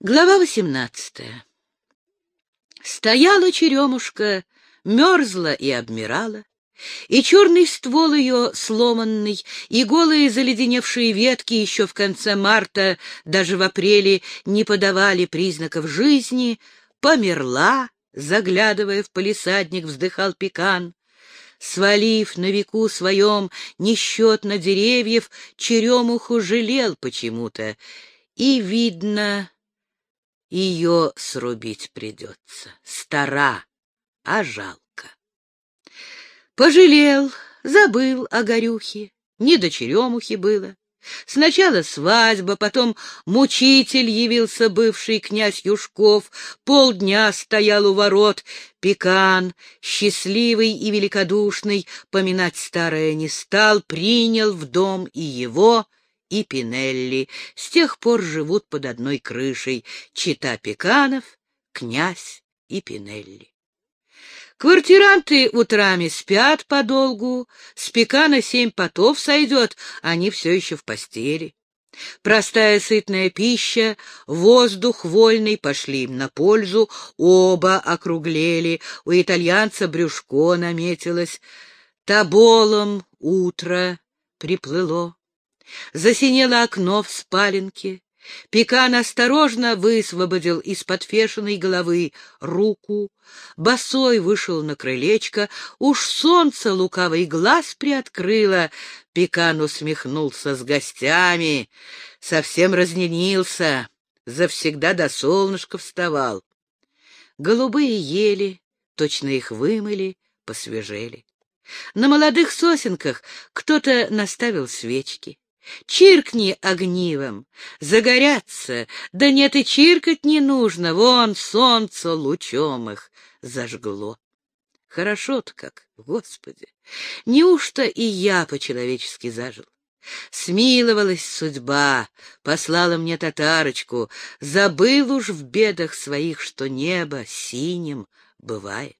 Глава восемнадцатая. Стояла черемушка, мерзла и обмирала, и черный ствол ее сломанный, и голые заледеневшие ветки еще в конце марта, даже в апреле, не подавали признаков жизни, померла, заглядывая в полисадник, вздыхал пекан. Свалив на веку своем несчетно деревьев, черемуху жалел почему-то, и, видно, ее срубить придется. Стара, а жалко. Пожалел, забыл о горюхе, не до черемухи было. Сначала свадьба, потом мучитель явился бывший князь Юшков, полдня стоял у ворот, пекан, счастливый и великодушный, поминать старое не стал, принял в дом и его, и Пинелли. С тех пор живут под одной крышей чита Пеканов, князь и Пинелли. Квартиранты утрами спят подолгу, с Пекана семь потов сойдет, они все еще в постели. Простая сытная пища, воздух вольный пошли им на пользу, оба округлели, у итальянца брюшко наметилось, таболом утро приплыло. Засинело окно в спаленке. Пекан осторожно высвободил из-под фешиной головы руку, босой вышел на крылечко, уж солнце лукавый глаз приоткрыло. Пекан усмехнулся с гостями, совсем разненился, завсегда до солнышка вставал. Голубые ели, точно их вымыли, посвежели. На молодых сосенках кто-то наставил свечки. Чиркни огнивом, загорятся, да нет и чиркать не нужно, вон солнце лучом их зажгло. Хорошо-то как, Господи! Неужто и я по-человечески зажил? Смиловалась судьба, послала мне татарочку, забыл уж в бедах своих, что небо синим бывает.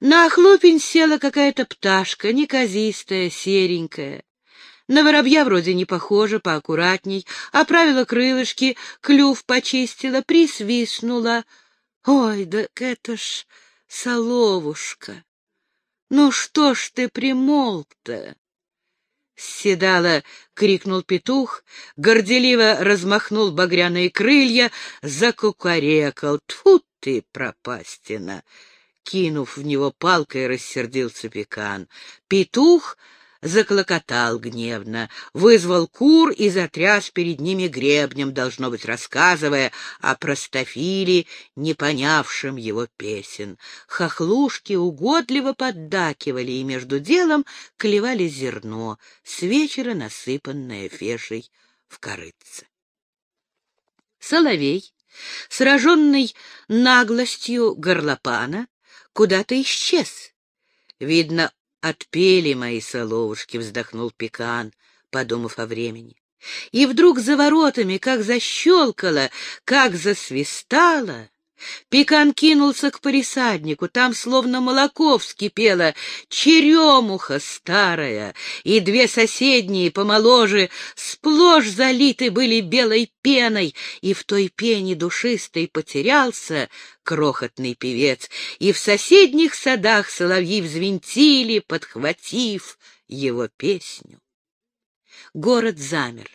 На хлопень села какая-то пташка, неказистая, серенькая. На воробья вроде не похожа, поаккуратней. Оправила крылышки, клюв почистила, присвистнула. Ой, да это ж соловушка! Ну что ж ты примолк-то? Седала, крикнул петух, горделиво размахнул багряные крылья, закукарекал. Тьфу ты, пропастина! Кинув в него палкой, рассердился пекан. Петух заклокотал гневно, вызвал кур и затряс перед ними гребнем, должно быть, рассказывая о простофиле, не понявшем его песен. Хохлушки угодливо поддакивали и между делом клевали зерно, с вечера насыпанное фешей в корыце. Соловей, сраженный наглостью горлопана, куда-то исчез. Видно, Отпели мои соловушки, вздохнул Пекан, подумав о времени. И вдруг за воротами, как защелкало, как засвистало, Пекан кинулся к порисаднику, там словно молоко вскипело, черемуха старая, и две соседние, помоложе, сплошь залиты были белой пеной, и в той пене душистой потерялся крохотный певец, и в соседних садах соловьи взвинтили, подхватив его песню. Город замер.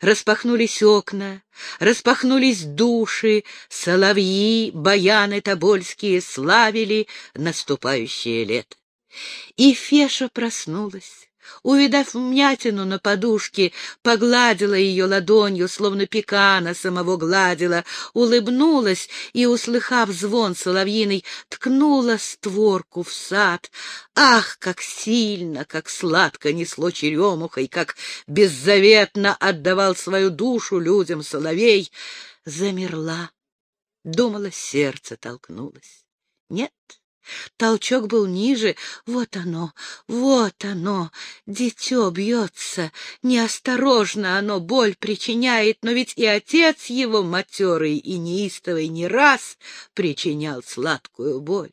Распахнулись окна, распахнулись души, соловьи, баяны тобольские славили наступающее лето. И Феша проснулась. Увидав вмятину на подушке, погладила ее ладонью, словно пекана самого гладила, улыбнулась и, услыхав звон соловьиный, ткнула створку в сад. Ах, как сильно, как сладко несло черемухой, как беззаветно отдавал свою душу людям соловей! Замерла, думала, сердце толкнулось. Нет, Толчок был ниже. Вот оно, вот оно. Дитё бьется. Неосторожно оно боль причиняет, но ведь и отец его, матерый и неистовый, не раз причинял сладкую боль.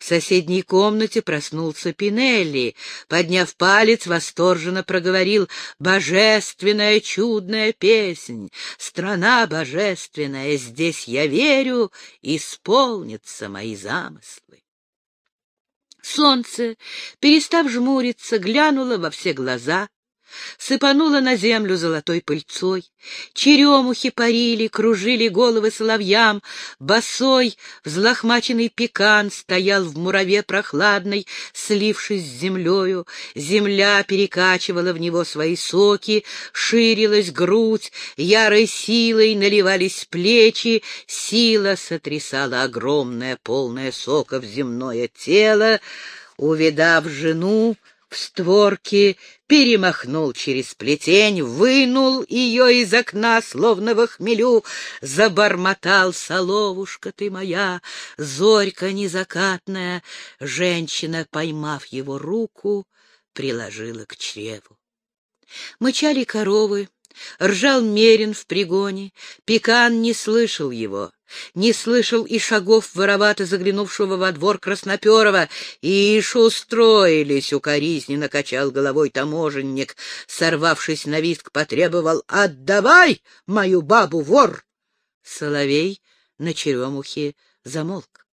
В соседней комнате проснулся Пинелли. Подняв палец, восторженно проговорил «Божественная чудная песнь! Страна божественная! Здесь я верю, исполнятся мои замыслы!» Солнце, перестав жмуриться, глянуло во все глаза, сыпанула на землю золотой пыльцой. Черемухи парили, кружили головы соловьям, босой, взлохмаченный пекан стоял в мураве прохладной, слившись с землею. Земля перекачивала в него свои соки, ширилась грудь, ярой силой наливались плечи, сила сотрясала огромное, полное соков земное тело. Увидав жену, в створке, перемахнул через плетень, вынул ее из окна, словно в хмелю, забормотал «Соловушка ты моя, зорька незакатная!» Женщина, поймав его руку, приложила к чреву. Мычали коровы, ржал мерин в пригоне, пекан не слышал его не слышал и шагов воровато заглянувшего во двор Красноперова. «Ишь, устроились!» — укоризненно качал головой таможенник. Сорвавшись на виск, потребовал «Отдавай мою бабу, вор!» Соловей на черемухе замолк.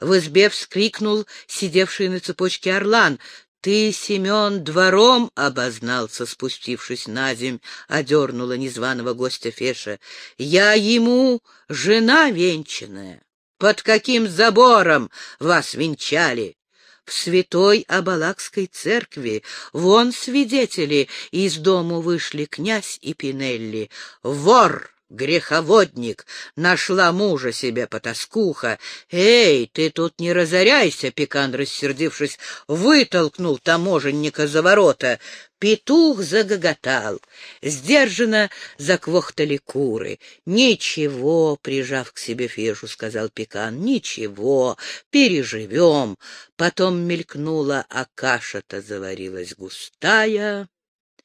В избе вскрикнул сидевший на цепочке орлан. Ты, Семен, двором обознался, спустившись на земь, одернула незваного гостя Феша. Я ему жена венчанная. Под каким забором вас венчали? В святой Абалакской церкви вон свидетели, из дому вышли князь и Пинелли. Вор! Греховодник! Нашла мужа себе потаскуха. Эй, ты тут не разоряйся, Пекан, рассердившись, вытолкнул таможенника за ворота. Петух загоготал. Сдержанно заквохтали куры. «Ничего», — прижав к себе Фешу, сказал Пекан, — «ничего, переживем». Потом мелькнула, а каша-то заварилась густая.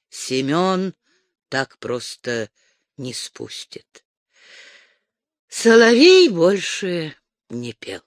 Семен так просто не спустит. Соловей больше не пел.